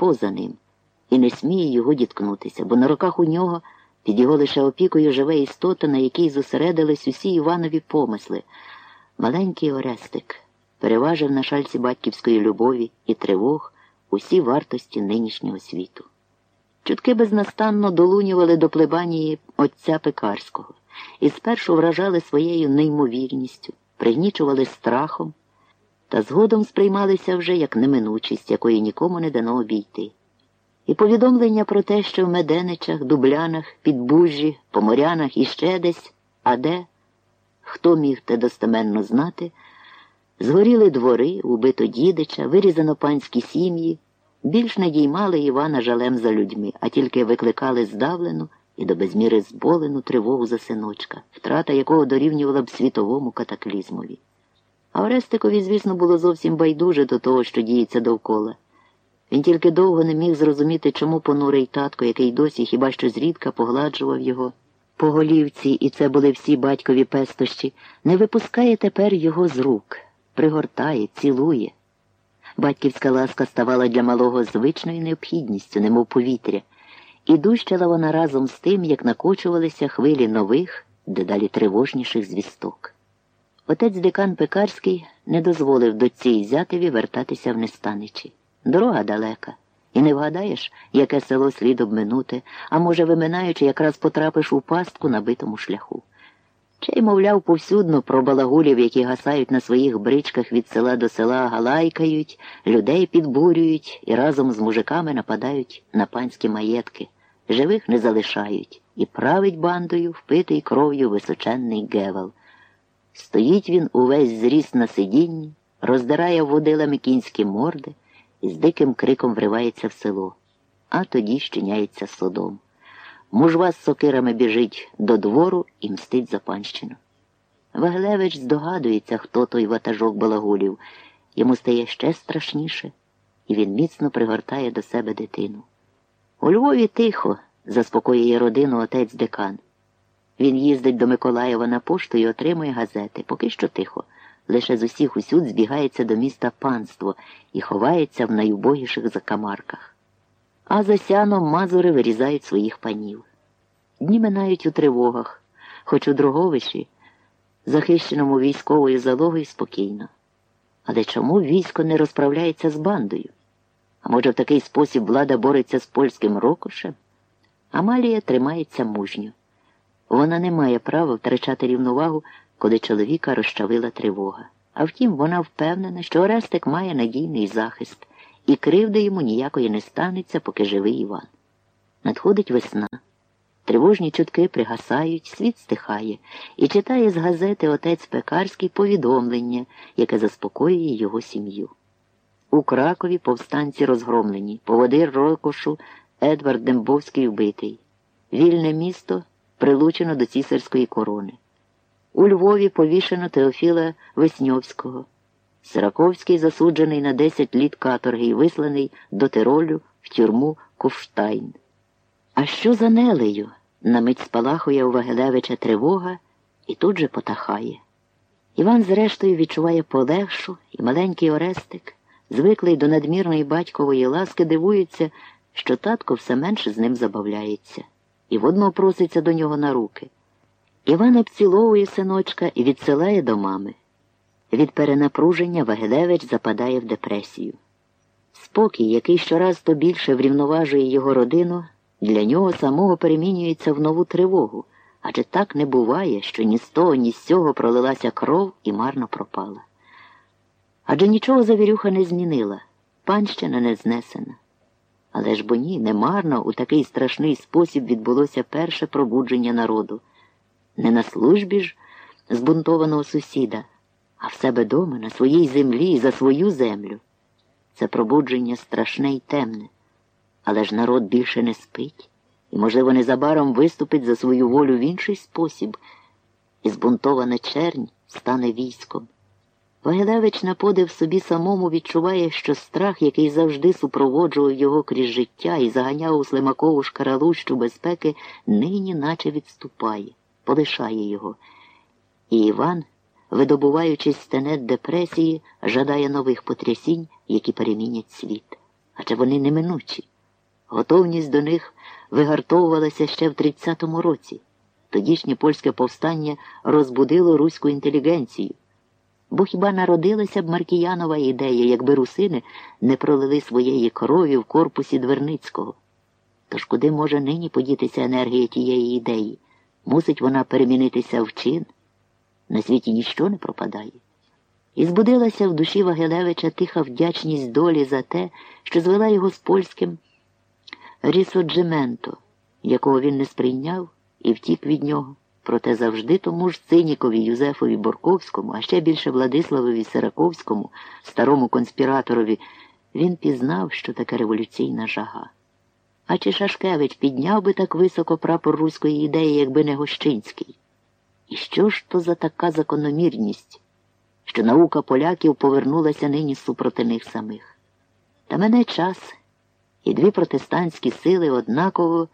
поза ним і не сміє його діткнутися, бо на руках у нього під його лише опікою живе істота, на якій зосередились усі Іванові помисли. Маленький Орестик переважив на шальці батьківської любові і тривог усі вартості нинішнього світу. Чутки безнастанно долунювали до плебанії отця Пекарського і спершу вражали своєю неймовірністю, пригнічували страхом, та згодом сприймалися вже як неминучість, якої нікому не дано обійти. І повідомлення про те, що в Меденичах, Дублянах, Підбужжі, Поморянах і ще десь, а де, хто міг те достеменно знати, згоріли двори, убито дідича, вирізано панські сім'ї, більш не діймали Івана жалем за людьми, а тільки викликали здавлену і до безміри зболену тривогу за синочка, втрата якого дорівнювала б світовому катаклізмові. А Орестикові, звісно, було зовсім байдуже до того, що діється довкола. Він тільки довго не міг зрозуміти, чому понурий татко, який досі хіба що зрідка погладжував його по голівці, і це були всі батькові пестощі, не випускає тепер його з рук, пригортає, цілує. Батьківська ласка ставала для малого звичною необхідністю, немов повітря, і дущала вона разом з тим, як накочувалися хвилі нових, дедалі тривожніших звісток. Отець декан Пекарський не дозволив дочці і зятеві вертатися в Нестаничі. Дорога далека, і не вгадаєш, яке село слід обминути, а може, виминаючи, якраз потрапиш у пастку на битому шляху. Чей, мовляв, повсюдно про балагулів, які гасають на своїх бричках від села до села, галайкають, людей підбурюють і разом з мужиками нападають на панські маєтки, живих не залишають, і править бандою впитий кров'ю височенний гевал. Стоїть він увесь зріс на сидінні, роздирає водилами кінські морди і з диким криком вривається в село, а тоді щиняється содом. Мужва з сокирами біжить до двору і мстить за панщину. Вагелевич здогадується, хто той ватажок балагулів. Йому стає ще страшніше, і він міцно пригортає до себе дитину. У Львові тихо, заспокоює родину отець декан. Він їздить до Миколаєва на пошту і отримує газети. Поки що тихо. Лише з усіх усюд збігається до міста панство і ховається в найубогіших закамарках. А за сяном мазури вирізають своїх панів. Дні минають у тривогах, хоч у Дроговичі, захищеному військовою залогою спокійно. Але чому військо не розправляється з бандою? А може, в такий спосіб влада бореться з польським рокошем? Амалія тримається мужньо. Вона не має права втрачати рівновагу, коли чоловіка розчавила тривога. А втім, вона впевнена, що Орестик має надійний захист, і кривди йому ніякої не станеться, поки живий Іван. Надходить весна. Тривожні чутки пригасають, світ стихає, і читає з газети отець Пекарський повідомлення, яке заспокоює його сім'ю. У Кракові повстанці розгромлені, поводир Рокошу Едвард Дембовський вбитий. Вільне місто прилучено до цісарської корони. У Львові повішено Теофіла Весньовського. Сираковський засуджений на 10 літ каторги і висланий до Тиролю в тюрму Ковштайн. А що за Нелею? На мить спалахує у Вагелевича тривога і тут же потахає. Іван, зрештою, відчуває полегшу, і маленький Орестик, звиклий до надмірної батькової ласки, дивується, що татко все менше з ним забавляється, і водно проситься до нього на руки. Іван обціловує синочка і відсилає до мами. Від перенапруження Вагелевич западає в депресію. Спокій, який щораз то більше врівноважує його родину, для нього самого перемінюється в нову тривогу, адже так не буває, що ні з того, ні з цього пролилася кров і марно пропала. Адже нічого завірюха не змінила, панщина не знесена. Але ж бо ні, немарно у такий страшний спосіб відбулося перше пробудження народу. Не на службі ж збунтованого сусіда, а в себе дома, на своїй землі, за свою землю. Це пробудження страшне й темне. Але ж народ більше не спить і, можливо, незабаром виступить за свою волю в інший спосіб, і збунтована чернь стане військом. Вагелевич на подив собі самому відчуває, що страх, який завжди супроводжував його крізь життя і заганяв у Слимакову шкаралущу безпеки, нині наче відступає, полишає його. І Іван, видобуваючись з тенет депресії, жадає нових потрясінь, які перемінять світ. адже вони неминучі. Готовність до них вигартовувалася ще в 30-му році. Тодішнє польське повстання розбудило руську інтелігенцію. Бо хіба народилася б Маркіянова ідея, якби русини не пролили своєї крові в корпусі Дверницького? Тож куди може нині подітися енергія тієї ідеї? Мусить вона перемінитися в чин? На світі ніщо не пропадає. І збудилася в душі Вагилевича тиха вдячність долі за те, що звела його з польським рісоджементо, якого він не сприйняв і втік від нього. Проте завжди тому ж Цинікові Юзефові Борковському, а ще більше Владиславові Сираковському, старому конспіраторові, він пізнав, що таке революційна жага. А чи Шашкевич підняв би так високо прапор руської ідеї, якби не Гощинський? І що ж то за така закономірність, що наука поляків повернулася нині супроти них самих? Та мене час, і дві протестантські сили однаково